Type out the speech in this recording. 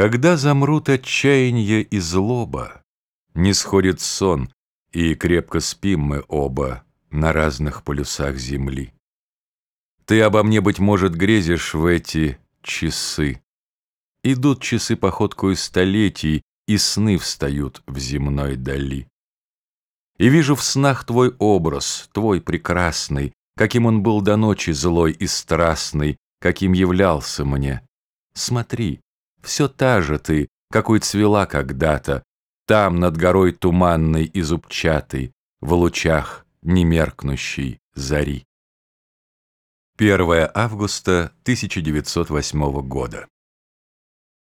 Когда замрут отчаяние и злоба, Не сходит сон, и крепко спим мы оба На разных полюсах земли. Ты обо мне, быть может, грезишь в эти часы. Идут часы походкою столетий, И сны встают в земной дали. И вижу в снах твой образ, твой прекрасный, Каким он был до ночи злой и страстный, Каким являлся мне. Смотри, все та же ты, какой цвела когда-то, Там, над горой туманной и зубчатой, В лучах немеркнущей зари. 1 августа 1908 года.